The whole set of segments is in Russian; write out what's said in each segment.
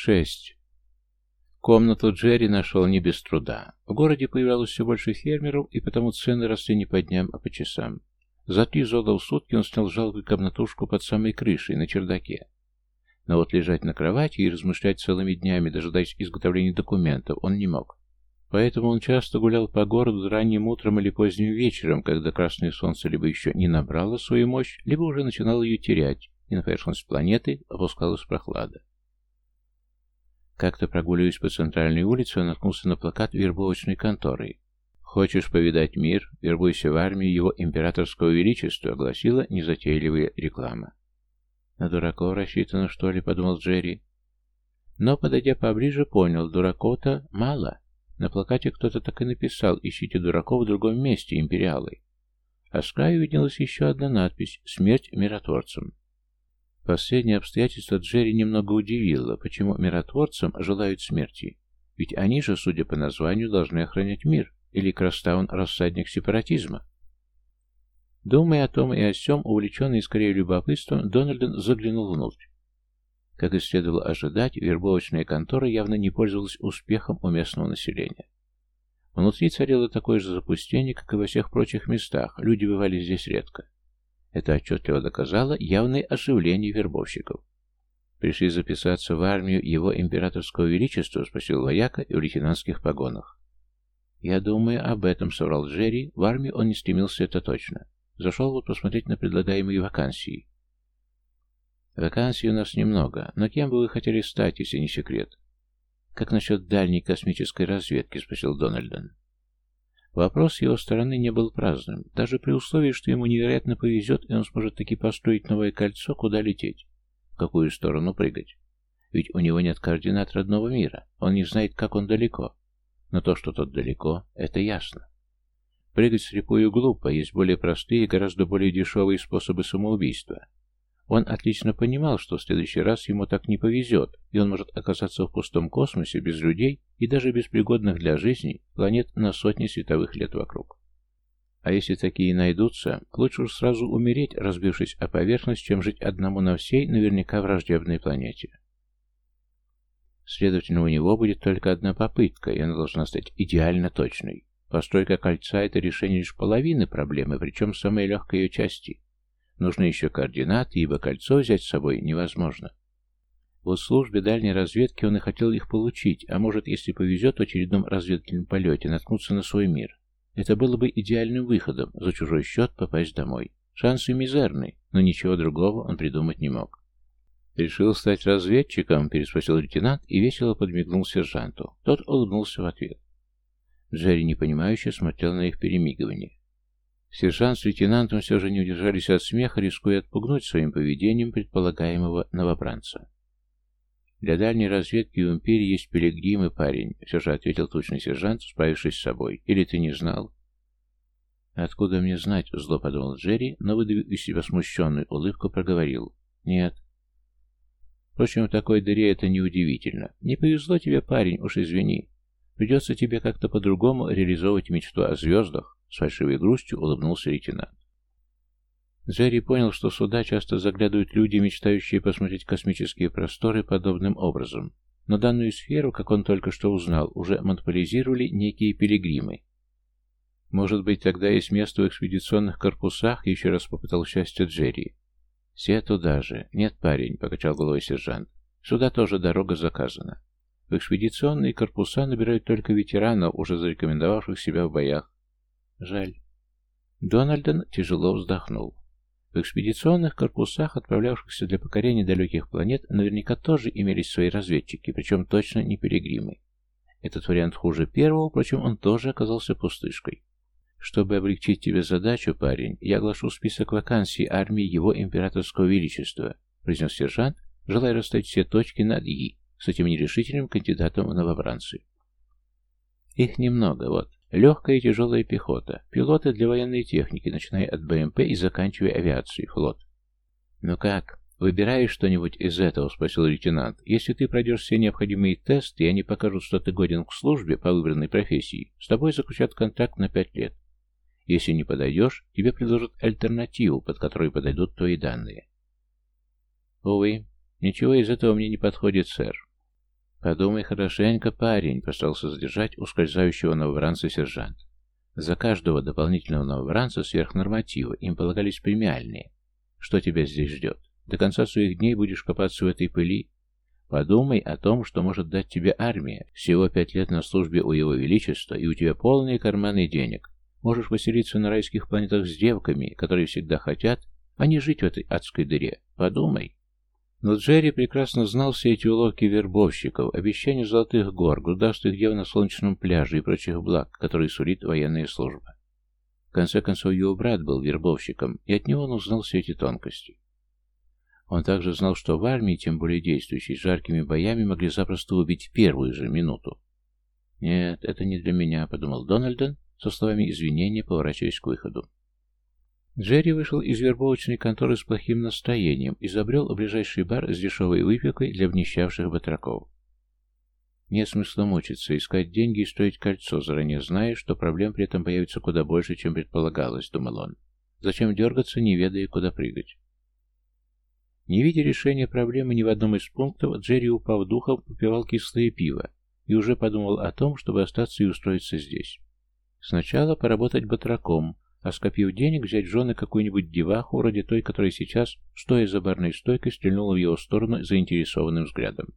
Шесть. Комнату Джерри нашел не без труда. В городе появлялось все больше фермеров, и потому цены росли не по дням, а по часам. За три зода в сутки он снял жалкую комнатушку под самой крышей, на чердаке. Но вот лежать на кровати и размышлять целыми днями, дожидаясь изготовления документов, он не мог. Поэтому он часто гулял по городу ранним утром или поздним вечером, когда красное солнце либо еще не набрало свою мощь, либо уже начинало ее терять, и на поверхность планеты опускалась прохлада. Как-то прогуливаясь по центральной улице, он наткнулся на плакат вербовочной конторы. «Хочешь повидать мир? Вербуйся в армию его императорского величества», — гласила незатейливая реклама. «На дураков рассчитано, что ли?» — подумал Джерри. Но, подойдя поближе, понял, дураков-то мало. На плакате кто-то так и написал «Ищите дураков в другом месте, империалы». А с краю виднелась еще одна надпись «Смерть миротворцам». Последнее обстоятельство Джерри немного удивило, почему миротворцам желают смерти. Ведь они же, судя по названию, должны охранять мир, или Крастаун – рассадник сепаратизма. Думая о том и о сём, увлеченный скорее любопытством, Дональден заглянул внутрь. Как и следовало ожидать, вербовочная контора явно не пользовалась успехом у местного населения. Внутри царило такое же запустение, как и во всех прочих местах, люди бывали здесь редко. Это отчетливо доказало явное оживление вербовщиков. «Пришли записаться в армию его императорского величества?» — спросил вояка и в лейтенантских погонах. «Я думаю об этом», — соврал Джерри. В армию он не стремился, это точно. Зашел вот посмотреть на предлагаемые вакансии. «Вакансий у нас немного, но кем бы вы хотели стать, если не секрет?» «Как насчет дальней космической разведки?» — спросил Дональден. Вопрос с его стороны не был праздным, даже при условии, что ему невероятно повезет, и он сможет таки построить новое кольцо, куда лететь, в какую сторону прыгать. Ведь у него нет координат родного мира, он не знает, как он далеко. Но то, что тот далеко, это ясно. Прыгать слепую глупо, есть более простые и гораздо более дешевые способы самоубийства. Он отлично понимал, что в следующий раз ему так не повезет, и он может оказаться в пустом космосе без людей и даже без пригодных для жизни планет на сотни световых лет вокруг. А если такие найдутся, лучше уж сразу умереть, разбившись о поверхность, чем жить одному на всей, наверняка враждебной планете. Следовательно, у него будет только одна попытка, и она должна стать идеально точной. Постройка кольца – это решение лишь половины проблемы, причем самой легкой ее части – Нужны еще координаты, ибо кольцо взять с собой невозможно. Вот службе дальней разведки он и хотел их получить, а может, если повезет в очередном разведывательном полете, наткнуться на свой мир. Это было бы идеальным выходом, за чужой счет попасть домой. Шансы мизерны, но ничего другого он придумать не мог. «Решил стать разведчиком?» – переспросил лейтенант и весело подмигнул сержанту. Тот улыбнулся в ответ. Джерри непонимающе смотрел на их перемигивание. Сержант с лейтенантом все же не удержались от смеха, рискуя отпугнуть своим поведением предполагаемого новобранца. «Для дальней разведки у Империи есть пилигримы, парень», — все же ответил тучный сержант, справившись с собой. «Или ты не знал?» «Откуда мне знать?» — зло подумал Джерри, но, выдавив из себя смущенную улыбку, проговорил. «Нет». Впрочем, в такой дыре это неудивительно. Не повезло тебе, парень, уж извини. Придется тебе как-то по-другому реализовывать мечту о звездах, с фальшивой грустью улыбнулся лейтенант. Джерри понял, что сюда часто заглядывают люди, мечтающие посмотреть космические просторы подобным образом. Но данную сферу, как он только что узнал, уже монополизировали некие пилигримы. Может быть, тогда есть место в экспедиционных корпусах, еще раз попытал счастье Джерри. Все туда же. Нет, парень, покачал головой сержант. Сюда тоже дорога заказана. В экспедиционные корпуса набирают только ветеранов, уже зарекомендовавших себя в боях, Жаль. Дональден тяжело вздохнул. В экспедиционных корпусах, отправлявшихся для покорения далеких планет, наверняка тоже имелись свои разведчики, причем точно не перегримы. Этот вариант хуже первого, впрочем, он тоже оказался пустышкой. Чтобы облегчить тебе задачу, парень, я оглашу список вакансий армии его императорского величества, произнес сержант, желая расставить все точки над «и» с этим нерешительным кандидатом в новобранцы. Их немного, вот. Легкая и тяжелая пехота, пилоты для военной техники, начиная от БМП и заканчивая авиацией, флот. «Ну как, выбираешь что-нибудь из этого?» — спросил лейтенант. «Если ты пройдешь все необходимые тесты, и они покажут, что ты годен к службе по выбранной профессии, с тобой заключат контракт на пять лет. Если не подойдешь, тебе предложат альтернативу, под которой подойдут твои данные». «Увы, ничего из этого мне не подходит, сэр. «Подумай хорошенько, парень», — постарался задержать ускользающего новобранца сержант. За каждого дополнительного новобранца сверхнорматива им полагались премиальные. Что тебя здесь ждет? До конца своих дней будешь копаться в этой пыли? Подумай о том, что может дать тебе армия. Всего пять лет на службе у его величества, и у тебя полные карманы денег. Можешь поселиться на райских планетах с девками, которые всегда хотят, а не жить в этой адской дыре. Подумай. Но Джерри прекрасно знал все эти уловки вербовщиков, обещания золотых гор, грудастых дев на солнечном пляже и прочих благ, которые сулит военная служба. В конце концов, его брат был вербовщиком, и от него он узнал все эти тонкости. Он также знал, что в армии, тем более действующей, жаркими боями могли запросто убить первую же минуту. «Нет, это не для меня», — подумал Дональден, со словами извинения, поворачиваясь к выходу. Джерри вышел из вербовочной конторы с плохим настроением и забрел в ближайший бар с дешевой выпивкой для внещавших батраков. Нет смысла мучиться, искать деньги и строить кольцо, заранее зная, что проблем при этом появится куда больше, чем предполагалось, думал он. Зачем дергаться, не ведая, куда прыгать? Не видя решения проблемы ни в одном из пунктов, Джерри, упав духом, попивал кислое пиво и уже подумал о том, чтобы остаться и устроиться здесь. Сначала поработать батраком, а скопив денег, взять жены какую-нибудь деваху, вроде той, которая сейчас, стоя за барной стойкой, стрельнула в его сторону заинтересованным взглядом.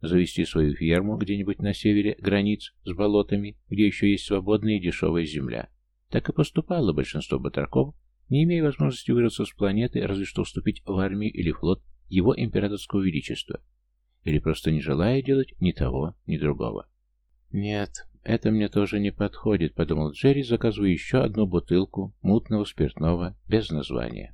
Завести свою ферму где-нибудь на севере границ с болотами, где еще есть свободная и дешевая земля. Так и поступало большинство батраков, не имея возможности вырваться с планеты, разве что вступить в армию или флот его императорского величества, или просто не желая делать ни того, ни другого. Нет, «Это мне тоже не подходит», — подумал Джерри, заказывая еще одну бутылку мутного спиртного без названия.